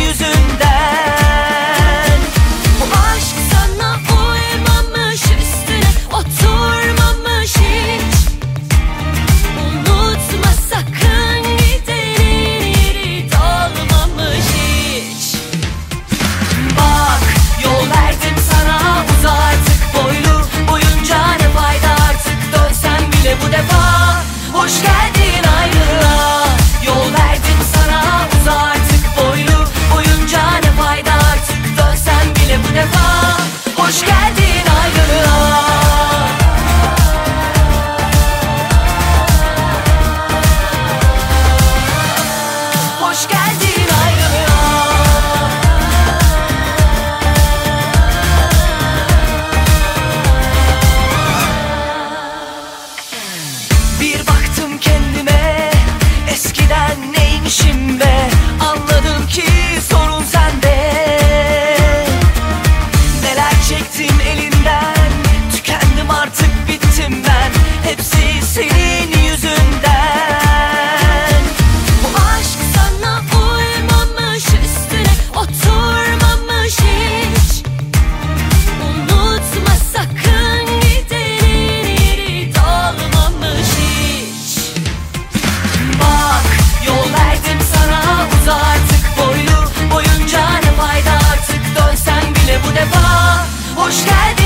yüzünden. Bu aşk sana uymamış üstüne oturmamış hiç. Unutma sakın gidenin yeri dolmamış hiç. Bak yol sana uza boylu. Boyunca ne fayda artık dönsen bile bu defa. Hoş geldin. Hoş geldin.